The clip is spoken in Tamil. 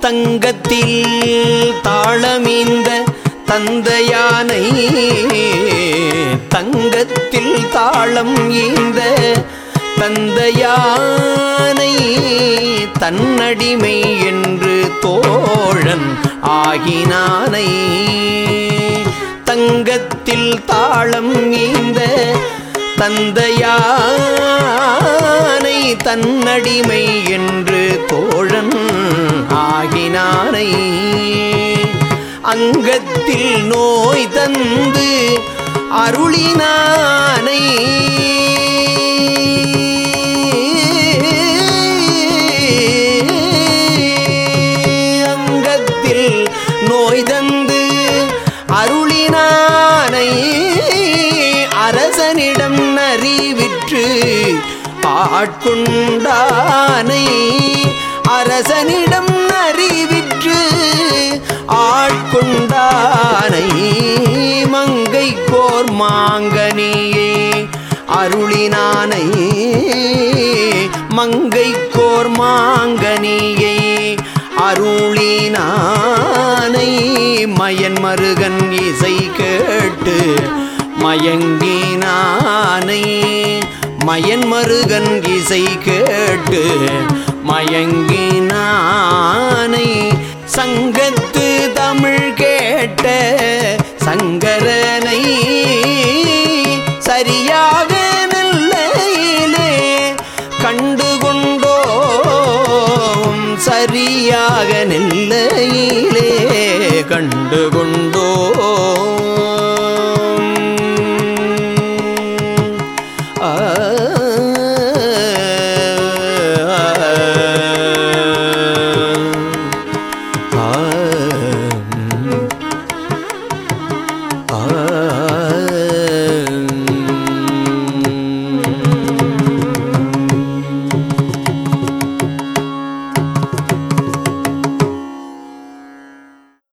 தங்கத்தில் தாளமீந்த தந்தையானை தங்கத்தில் தாளம் ஈந்த தந்தையானை தன்னடிமை என்று தோழன் ஆகினானை. தங்கத்தில் தாளம் ஈந்த தந்தையானை தன்னடிமை என்று அங்கத்தில் நோய் தந்து அருளினானை. அங்கத்தில் நோய் தந்து அருளினானை. அரசனிடம் அறிவிற்று ஆட்கொண்டானை. அரசனிடம் ஆட்கொண்டானை மங்கை கோர் மாங்கனியே. அருளினானை மங்கை கோர் மாங்கனியை. அருளினானை மயன் மருகன் இசை கேட்டு மயங்கினானை. மயன் மருகன் இசை கேட்டு மயங்கினானை. சங்கத்து சங்கரனை சரியாக நல்லையிலே கண்டு கொண்டோம் சரியாக நெல்லையிலே கண்டு கொண்டோம் 啊。